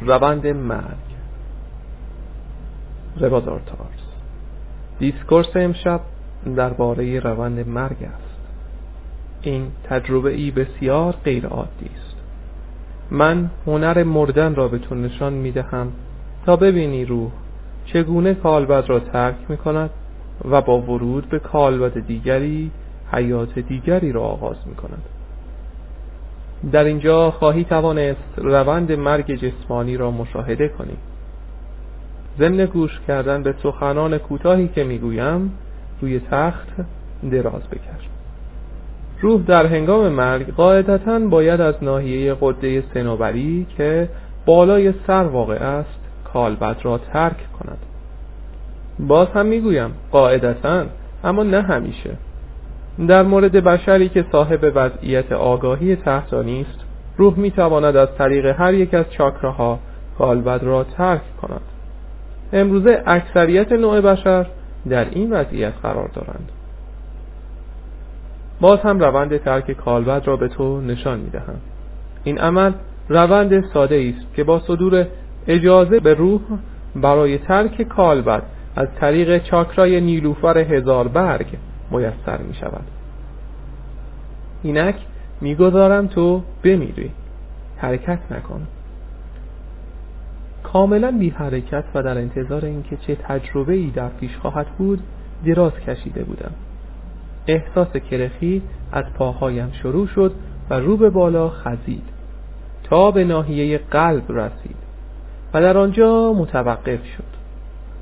روند مرگ. ربازارتارز discourse امشب درباره روند مرگ است. این تجربه ای بسیار غیر عادی است. من هنر مردن را به تو نشان می دهم تا ببینی روح چگونه کالبد را ترک می کند و با ورود به کالبد دیگری حیات دیگری را آغاز می کند در اینجا خواهی توانست روند مرگ جسمانی را مشاهده کنی. ضمن گوش کردن به سخنان کوتاهی که می‌گویم روی تخت دراز بکش. روح در هنگام مرگ قاعدتا باید از ناحیه قده سنوبری که بالای سر واقع است کالبد را ترک کند. باز هم می‌گویم قاعدتا اما نه همیشه. در مورد بشری که صاحب وضعیت آگاهی تحتانی است روح می‌تواند از طریق هر یک از چاکراها کالبد را ترک کند. امروزه اکثریت نوع بشر در این وضعیت قرار دارند. باز هم روند ترک کالبد را به تو نشان می‌دهم این عمل روند ساده است که با صدور اجازه به روح برای ترک کالبد از طریق چاکرای نیلوفر هزار برگ میسر می شود اینک می‌گذارم تو بمیری. حرکت نکن. کاملا بی حرکت و در انتظار اینکه چه تجربه ای در پیش خواهد بود دراز کشیده بودم. احساس کرخی از پاهایم شروع شد و رو به بالا خزید. تا به ناحیه قلب رسید و در آنجا متوقف شد.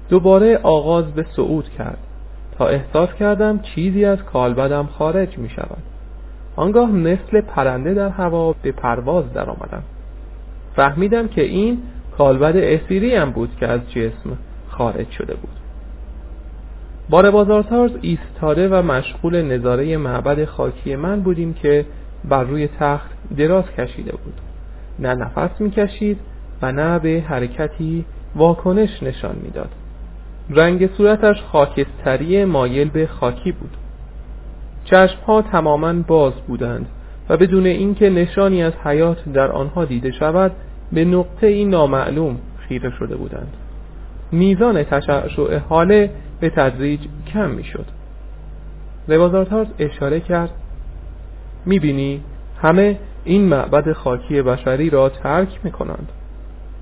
دوباره آغاز به صعود کرد. تا احساس کردم چیزی از کالبدم خارج می شود آنگاه مثل پرنده در هوا به پرواز در آمدم فهمیدم که این کالبد اسیری هم بود که از جسم خارج شده بود. بار بازارتارز ایستاده و مشغول نظاره معبد خاکی من بودیم که بر روی تخت دراز کشیده بود. نه نفس می‌کشید و نه به حرکتی واکنش نشان می‌داد. رنگ صورتش خاکستری مایل به خاکی بود. چشمها تماما باز بودند و بدون اینکه نشانی از حیات در آنها دیده شود به نقطه این نامعلوم خیره شده بودند. میزان تشعشع حاله به تدریج کم می‌شد. لبازارتارز اشاره کرد می‌بینی همه این معبد خاکی بشری را ترک می‌کنند.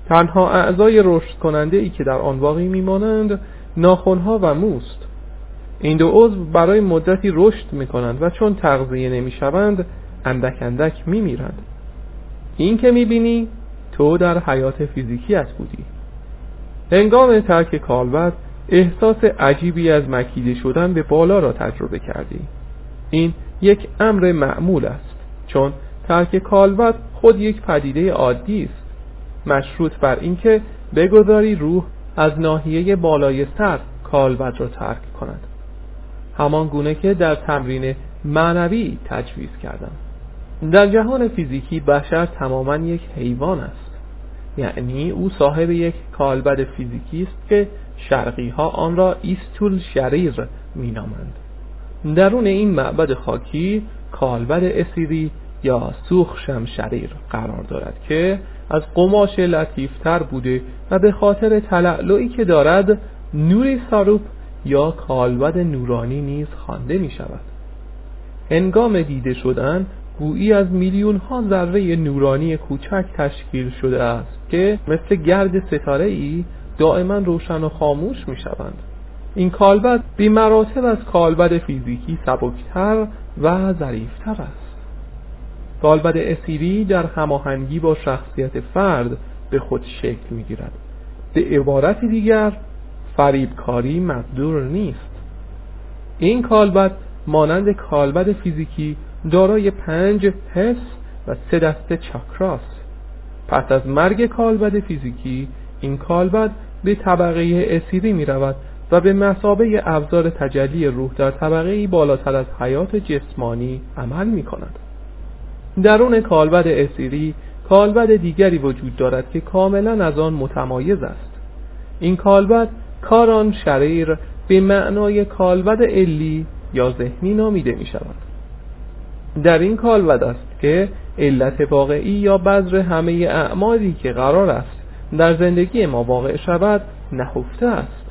تنها اعضای رشد کننده ای که در آن باقی میمانند ناخونها و موست. این دو عضو برای مدتی رشد می‌کنند و چون تغذیه نمی‌شوند اندک اندک میمیرند. این که می‌بینی تو در حیات فیزیکیت بودی. هنگام ترک کالبد احساس عجیبی از مکیده شدن به بالا را تجربه کردی. این یک امر معمول است چون ترک کالبد خود یک پدیده عادی است. مشروط بر اینکه بگذاری روح از ناحیه بالای سر کالبد را ترک کند. همان گونه که در تمرین معنوی تجویز کردم. در جهان فیزیکی بشر تماما یک حیوان است. یعنی او صاحب یک کالبد فیزیکی است که شرقی ها آن را ایستول شریر می نامند. درون این معبد خاکی کالبد اسیری یا سوخ شریر قرار دارد که از قماش لطیفتر بوده و به خاطر تلعلعی که دارد نوری ساروپ یا کالبد نورانی نیز خوانده می شود هنگام دیده شدن گویی از میلیون ها ذره نورانی کوچک تشکیل شده است که مثل گرد ستاره ای دائما روشن و خاموش می شوند این کالبد بی مراتب از کالبد فیزیکی سبکتر و ظریفتر است. کالبد اسیری در هماهنگی با شخصیت فرد به خود شکل می گیرد به عبارت دیگر فریبکاری مقدور نیست. این کالبد مانند کالبد فیزیکی دارای پنج حس و سه دسته چاکراست پس از مرگ کالبد فیزیکی این کالبد به طبقه اسیری می رود و به مسابه ابزار تجلی روح در طبقه بالاتر از حیات جسمانی عمل می کند درون کالبد اسیری کالبد دیگری وجود دارد که کاملا از آن متمایز است. این کالبد کاران شریر به معنای کالبد علی یا ذهنی نامیده می شود در این کالبد است که علت واقعی یا بذر همه اعمالی که قرار است در زندگی ما واقع شود نهفته است.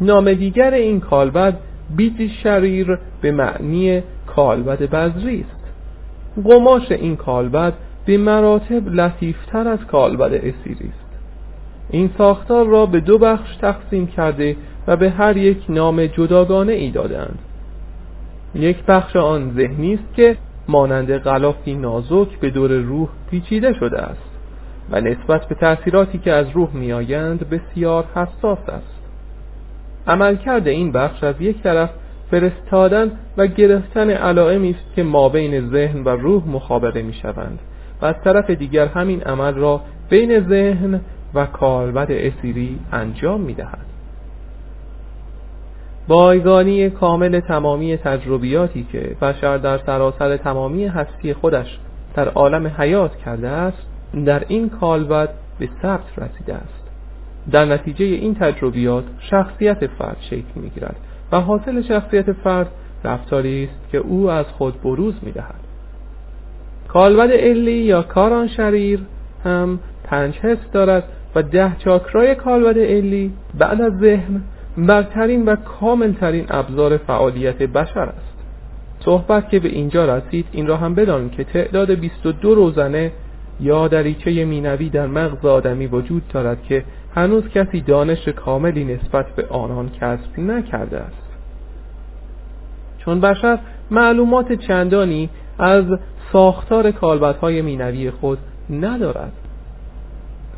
نام دیگر این کالبد بیتی شریر به معنی کالبد بذری است. قماش این کالبد به مراتب لطیفتر از کالبد اسیری است. این ساختار را به دو بخش تقسیم کرده و به هر یک نام جداگانه ای دادند یک بخش آن ذهنی است که مانند غلافی نازک به دور روح پیچیده شده است و نسبت به تأثیراتی که از روح میآیند بسیار حساس است. عملکرد این بخش از یک طرف فرستادن و گرفتن علائمی است که ما بین ذهن و روح مخابره می شوند و از طرف دیگر همین عمل را بین ذهن و کالبد اسیری انجام می دهد بایگانی کامل تمامی تجربیاتی که بشر در سراسر تمامی هستی خودش در عالم حیات کرده است در این کالبد به ثبت رسیده است. در نتیجه این تجربیات شخصیت فرد شکل می گیرد و حاصل شخصیت فرد رفتاری است که او از خود بروز می دهد کالبد علی یا کاران شریر هم پنج حس دارد و ده چاکرای کالبد علی بعد از ذهن برترین و کاملترین ابزار فعالیت بشر است. صحبت که به اینجا رسید این را هم بدانید که تعداد 22 روزنه یا دریچه مینوی در مغز آدمی وجود دارد که هنوز کسی دانش کاملی نسبت به آنان کسب نکرده است. چون بشر معلومات چندانی از ساختار کالبدهای مینوی خود ندارد.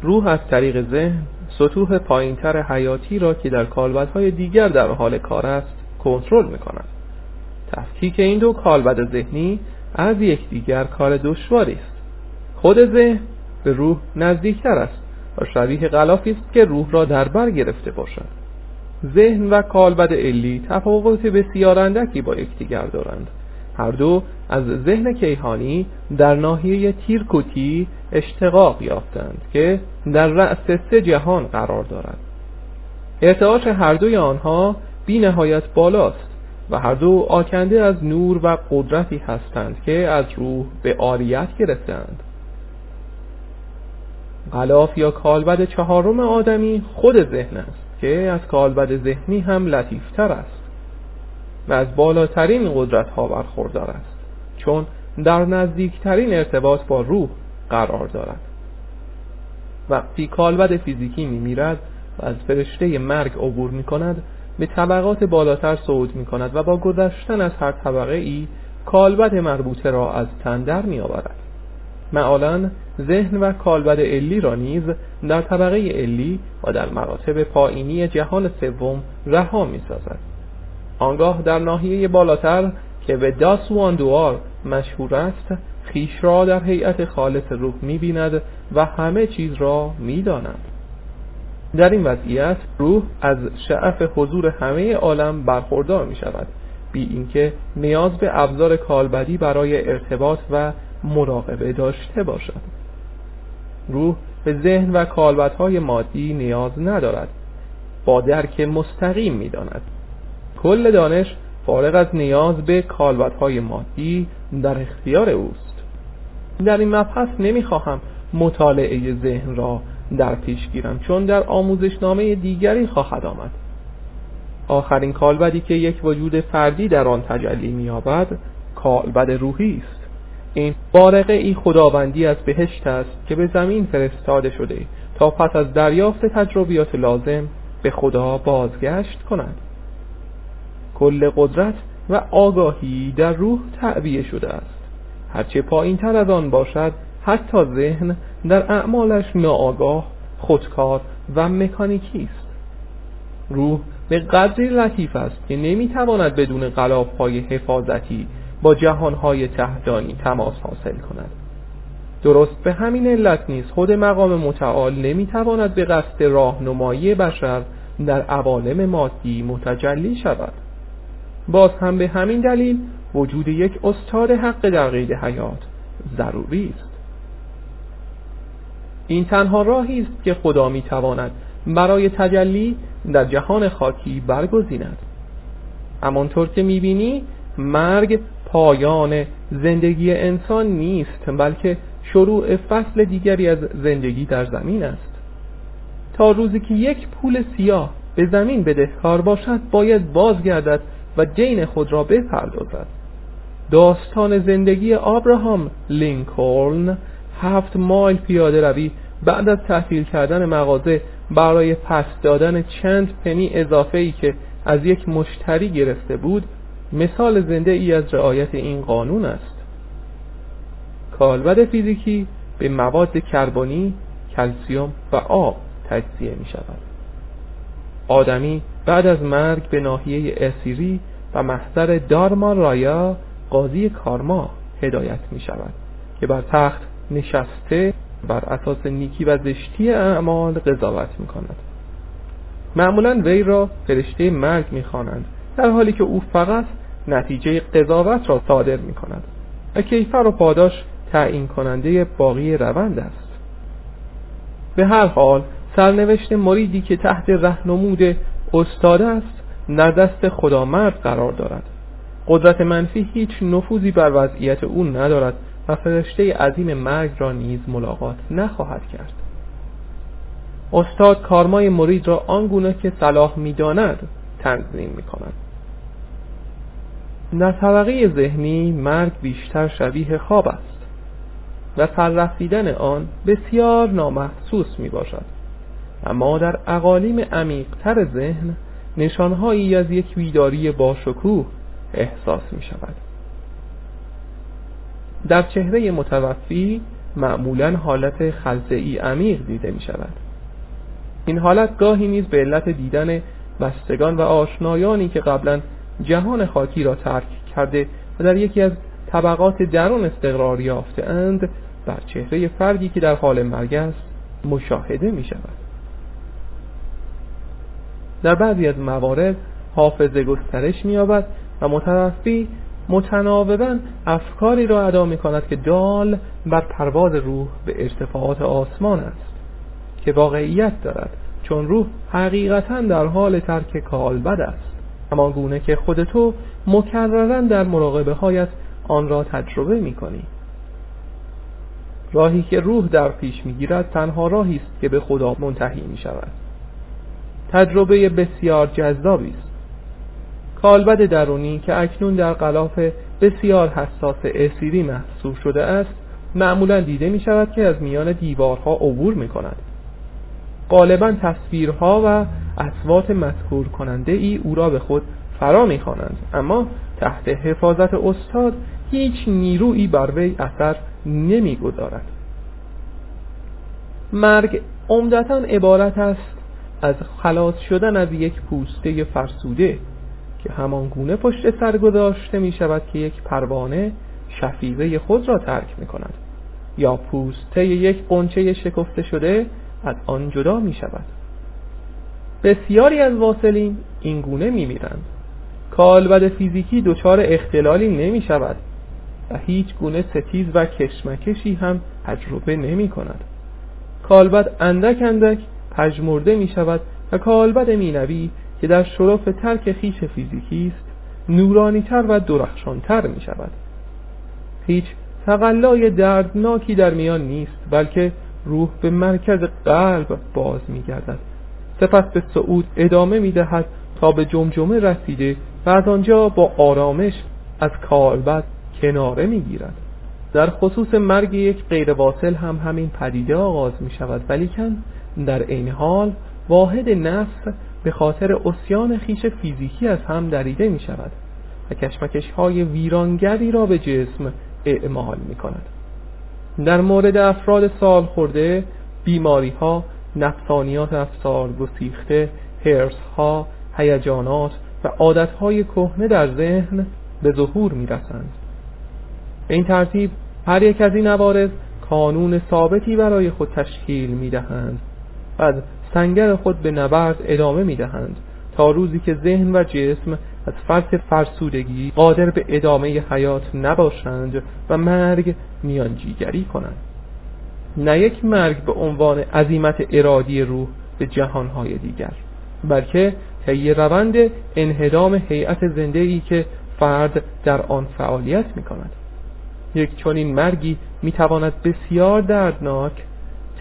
روح از طریق ذهن سطوح پایینتر حیاتی را که در کالبدهای دیگر در حال کار است کنترل می‌کند. تفکیک این دو کالبد ذهنی از یکدیگر کار دشواری است. خود ذهن به روح نزدیکتر است و شبیه غلافی است که روح را در بر گرفته باشد. ذهن و کالبد علی تفاوت بسیار اندکی با یکدیگر دارند. هر دو از ذهن کیهانی در ناحیه تیرکوتی اشتقاق یافتند که در رأس سه جهان قرار دارد. ارتعاش هر دوی آنها بی نهایت بالاست و هر دو آکنده از نور و قدرتی هستند که از روح به آریت گرفتند غلاف یا کالبد چهارم آدمی خود ذهن است که از کالبد ذهنی هم لطیفتر است و از بالاترین قدرت ها برخوردار است چون در نزدیکترین ارتباط با روح قرار دارد. وقتی کالبد فیزیکی می میرد و از فرشته مرگ عبور می کند به طبقات بالاتر صعود می کند و با گذشتن از هر طبقه ای کالبد مربوطه را از تن در می آورد معالا ذهن و کالبد علی را نیز در طبقه علی و در مراتب پایینی جهان سوم رها می سازد آنگاه در ناحیه بالاتر که به دوار مشهور است خیش را در هیئت خالص روح می بیند و همه چیز را می داند. در این وضعیت روح از شعف حضور همه عالم برخوردار می شود بی اینکه نیاز به ابزار کالبدی برای ارتباط و مراقبه داشته باشد روح به ذهن و کالبدهای مادی نیاز ندارد. با درک مستقیم می داند کل دانش فارغ از نیاز به کالبدهای مادی در اختیار اوست. در این مبحث نمی‌خواهم مطالعه ذهن را در پیش گیرم چون در آموزشنامه دیگری خواهد آمد. آخرین کالبدی که یک وجود فردی در آن تجلی مییابد کالبد روحی است. این بارقه ای خداوندی از بهشت است که به زمین فرستاده شده تا پس از دریافت تجربیات لازم به خدا بازگشت کند. کل قدرت و آگاهی در روح تعبیه شده است. هرچه پایین تر از آن باشد حتی ذهن در اعمالش ناآگاه خودکار و مکانیکی است. روح به قدری لطیف است که نمی‌تواند بدون غلاف های حفاظتی با جهانهای تهدانی تماس حاصل کند. درست به همین علت نیز خود مقام متعال نمی‌تواند به قصد راهنمایی بشر در عوالم مادی متجلی شود. باز هم به همین دلیل وجود یک استاد حق در قید حیات ضروری است. این تنها راهی است که خدا می‌تواند برای تجلی در جهان خاکی برگزیند. همانطور که می‌بینی مرگ پایان زندگی انسان نیست بلکه شروع فصل دیگری از زندگی در زمین است. تا روزی که یک پول سیاه به زمین بدهکار باشد باید بازگردد و دین خود را بپردازد. داستان زندگی آبراهام لینکلن هفت مایل پیاده روی بعد از تحویل کردن مغازه برای پس دادن چند پنی اضافه ای که از یک مشتری گرفته بود مثال زنده ای از رعایت این قانون است. کالبد فیزیکی به مواد کربنی، کلسیوم و آب تجزیه می شود. آدمی بعد از مرگ به ناحیه اسیری و محضر دارما رایا قاضی کارما هدایت می شود که بر تخت نشسته بر اساس نیکی و زشتی اعمال قضاوت می کند. معمولا وی را فرشته مرگ می خوانند در حالی که او فقط نتیجه قضاوت را صادر می کند و کیفر و پاداش تعیین کننده باقی روند است. به هر حال سرنوشت مریدی که تحت رهنمود استاد است در دست خدامرد قرار دارد. قدرت منفی هیچ نفوذی بر وضعیت او ندارد و فرشته عظیم مرگ را نیز ملاقات نخواهد کرد. استاد کارمای مرید را آنگونه که صلاح می‌داند تنظیم می کند در طبقه ذهنی مرگ بیشتر شبیه خواب است و سررسیدن آن بسیار نامحسوس می باشد اما در اقالیم عمیقتر ذهن نشانهایی از یک ویداری باشکوه احساس می شود در چهره متوفی معمولا حالت خلطعی عمیق دیده می شود این حالت گاهی نیز به علت دیدن بستگان و آشنایانی که قبلا جهان خاکی را ترک کرده و در یکی از طبقات درون استقرار یافته اند بر چهره فردی که در حال مرگ است مشاهده می شود در بعضی از موارد حافظه گسترش می یابد و متوفی متناوبا افکاری را ادا می کند که دال بر پرواز روح به ارتفاعات آسمان است که واقعیت دارد چون روح حقیقتا در حال ترک کالبد است. همان گونه که خود تو مکررا در مراقبه هایت آن را تجربه می کنی راهی که روح در پیش می‌گیرد تنها راهی است که به خدا منتهی می شود تجربه بسیار جذابی است. کالبد درونی که اکنون در غلاف بسیار حساس اسیری محصول شده است معمولا دیده می شود که از میان دیوارها عبور می کند غالبا تصویرها و اصوات مذکور کننده ای او را به خود فرا می خوانند اما تحت حفاظت استاد هیچ نیرویی بر وی اثر نمی‌گذارد. مرگ عمدتا عبارت است از خلاص شدن از یک پوسته فرسوده که همان گونه پشت سر گذاشته می شود که یک پروانه شفیقه خود را ترک می کند یا پوسته یک قنچه شکفته شده از آن جدا می شود. بسیاری از واصلین این گونه می میرند. کالبد فیزیکی دچار اختلالی نمی شود و هیچ گونه ستیز و کشمکشی هم تجربه نمی کند. کالبد اندک اندک پژمرده می شود و کالبد مینوی که در شرف ترک خویش فیزیکی است نورانیتر و درخشانتر می شود. هیچ تقلای دردناکی در میان نیست بلکه روح به مرکز قلب باز می گردد سپس به صعود ادامه می دهد تا به جمجمه رسیده و از آنجا با آرامش از کالبد کناره می‌گیرد. در خصوص مرگ یک غیرواصل هم همین پدیده آغاز می شود ولیکن در این حال واحد نفس به خاطر اسیان خیش فیزیکی از هم دریده می شود و کشمکش های ویرانگری را به جسم اعمال می کند در مورد افراد سال خورده بیماری ها نفسانیات افسار گسیخته هرس ها هیجانات و عادت های کهنه در ذهن به ظهور می رسند به این ترتیب هر یک از این عوارض کانون ثابتی برای خود تشکیل می دهند و سنگر خود به نبرد ادامه می دهند تا روزی که ذهن و جسم از فرط فرسودگی قادر به ادامه حیات نباشند و مرگ میانجیگری کنند. نه یک مرگ به عنوان عظیمت ارادی روح به جهانهای دیگر بلکه طی روند انهدام هیئت زنده ای که فرد در آن فعالیت می کند یک چنین مرگی می‌تواند بسیار دردناک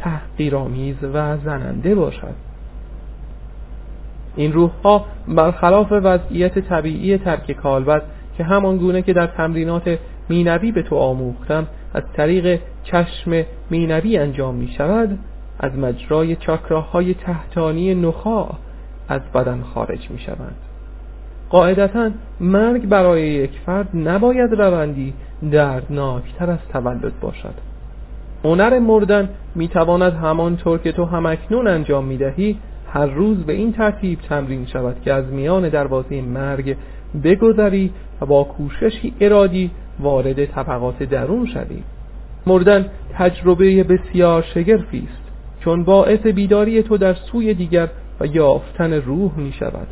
تحقیرآمیز و زننده باشد. این روح ها برخلاف وضعیت طبیعی ترک کالبد که همان گونه که در تمرینات مینوی به تو آموختم از طریق چشم مینوی انجام می شود از مجرای چاکراهای تحتانی نخا از بدن خارج می شود قاعدتا مرگ برای یک فرد نباید روندی دردناکتر از تولد باشد. هنر مردن می‌تواند همانطور که تو همکنون انجام می‌دهی هر روز به این ترتیب تمرین شود که از میان دروازه مرگ بگذری و با کوششی ارادی وارد طبقات درون شوی. مردن تجربه بسیار شگرفی است چون باعث بیداری تو در سوی دیگر و یافتن روح می شود.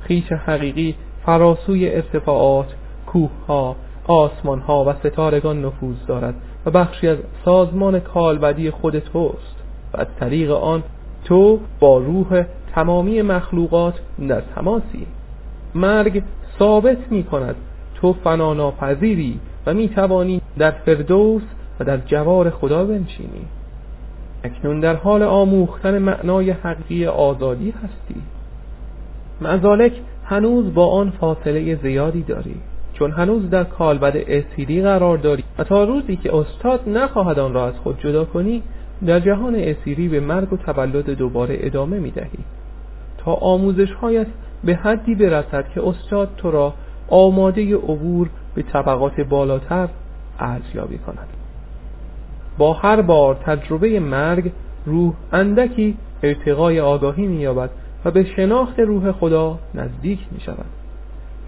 خیش حقیقی فراسوی ارتفاعات کوهها آسمانها و ستارگان نفوذ دارد و بخشی از سازمان کالبدی خود توست. و از طریق آن تو با روح تمامی مخلوقات در تماسی. مرگ ثابت می کند تو فناناپذیری و می توانی در فردوس و در جوار خدا بنشینی. اکنون در حال آموختن معنای حقیقی آزادی هستی. مزالک هنوز با آن فاصله زیادی داری چون هنوز در کالبد اسیری قرار داری و تا روزی که استاد نخواهد آن را از خود جدا کنی در جهان اسیری به مرگ و تولد دوباره ادامه می دهی تا آموزش هایت به حدی برسد که استاد تو را آماده عبور به طبقات بالاتر ارزیابی کند. با هر بار تجربه مرگ روح اندکی ارتقای آگاهی مییابد و به شناخت روح خدا نزدیک می شود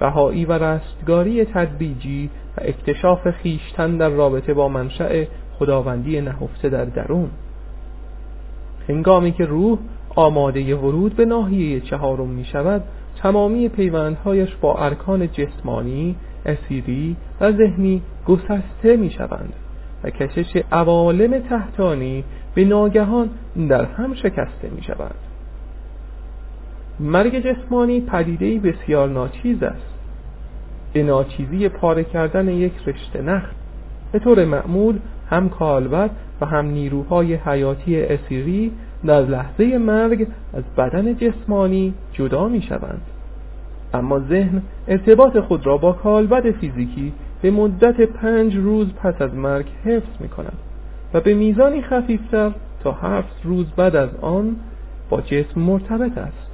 رهایی و رستگاری تدبیجی و اکتشاف خیشتن در رابطه با منشأ خداوندی نهفته در درون. هنگامی که روح آماده ورود به ناحیه چهارم می شود تمامی پیوندهایش با ارکان جسمانی، اسیری و ذهنی گسسته می شوند و کشش عوالم تحتانی به ناگهان در هم شکسته می شود مرگ جسمانی پدیدهی بسیار ناچیز است. به ناچیزی پاره کردن یک رشته نخ به طور معمول هم کالبد و هم نیروهای حیاتی اسیری در لحظه مرگ از بدن جسمانی جدا می شوند اما ذهن ارتباط خود را با کالبد فیزیکی به مدت پنج روز پس از مرگ حفظ می کند و به میزانی خفیفتر تا هفت روز بعد از آن با جسم مرتبط است.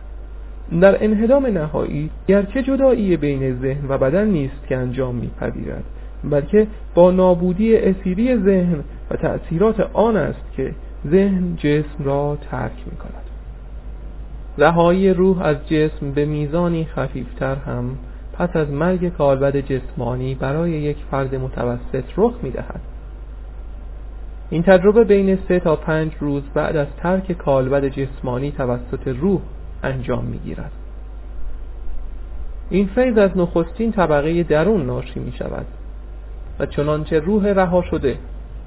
در انهدام نهایی گرچه جدایی بین ذهن و بدن نیست که انجام میپذیرد بلکه با نابودی اسیری ذهن و تأثیرات آن است که ذهن جسم را ترک می کند رهایی روح از جسم به میزانی خفیفتر هم پس از مرگ کالبد جسمانی برای یک فرد متوسط رخ می دهد این تجربه بین سه تا پنج روز بعد از ترک کالبد جسمانی توسط روح انجام می گیرد این فیض از نخستین طبقه درون ناشی می شود و چنانچه روح رها شده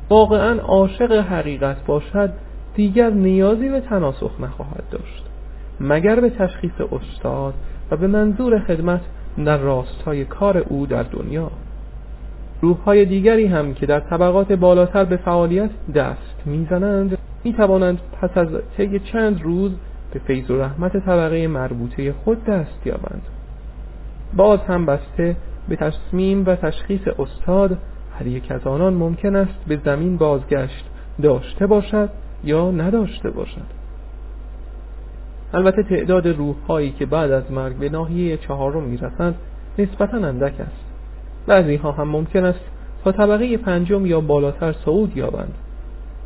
واقعا عاشق حقیقت باشد دیگر نیازی به تناسخ نخواهد داشت. مگر به تشخیص استاد و به منظور خدمت در راستای کار او در دنیا. روحهای دیگری هم که در طبقات بالاتر به فعالیت دست می‌زنند می‌توانند پس از طی چند روز به فیض و رحمت طبقه مربوطه خود دست یابند. باز هم بسته به تصمیم و تشخیص استاد هر یک از آنان ممکن است به زمین بازگشت داشته باشد یا نداشته باشد. البته تعداد روحهایی که بعد از مرگ به ناحیه چهارم می‌رسند نسبتا اندک است. بعضی ها هم ممکن است تا طبقه پنجم یا بالاتر صعود یابند.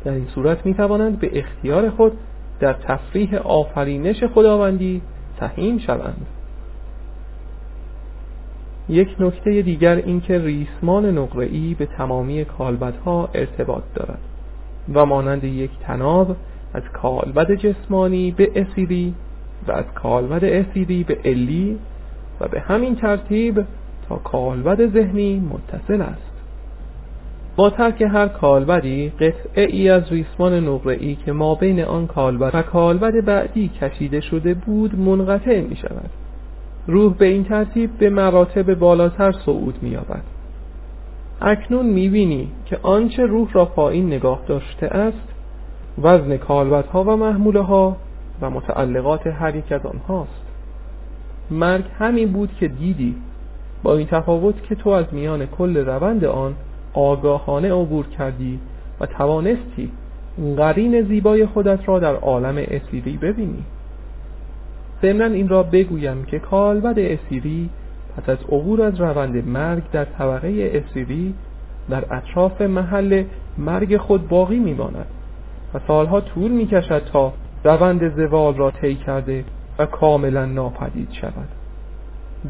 در این صورت می توانند به اختیار خود در تفریح آفرینش خداوندی سهیم شوند. یک نکته دیگر اینکه ریسمان نقره‌ای به تمامی کالبدها ارتباط دارد و مانند یک تناب از کالبد جسمانی به اسیدی و از کالبد اسیدی به الی و به همین ترتیب تا کالبد ذهنی متصل است. با ترک هر کالبدی قطعه ای از ریسمان نقره‌ای که ما بین آن کالبد و کالبد بعدی کشیده شده بود منقطع می شود روح به این ترتیب به مراتب بالاتر صعود می یابد اکنون می بینی که آنچه روح را پایین نگاه داشته است وزن کالبدها و محموله ها و متعلقات هر یک از آنهاست. مرگ همین بود که دیدی. با این تفاوت که تو از میان کل روند آن آگاهانه عبور کردی و توانستی قرین زیبای خودت را در عالم اسیری ببینی. ضمنا این را بگویم که کالبد اسیری پس از عبور از روند مرگ در طبقه اسیری در اطراف محل مرگ خود باقی میماند و سالها طول می‌کشد تا روند زوال را طی کرده و کاملا ناپدید شود.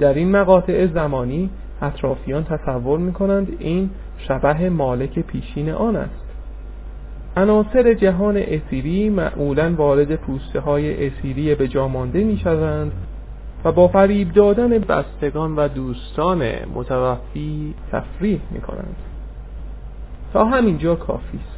در این مقاطع زمانی اطرافیان تصور می‌کنند این شبه مالک پیشین آن است. عناصر جهان اسیری معمولا وارد پوسته های اسیری به جامانده می شوند و با فریب دادن بستگان و دوستان متوفی تفریح می کنند تا همینجا کافی است.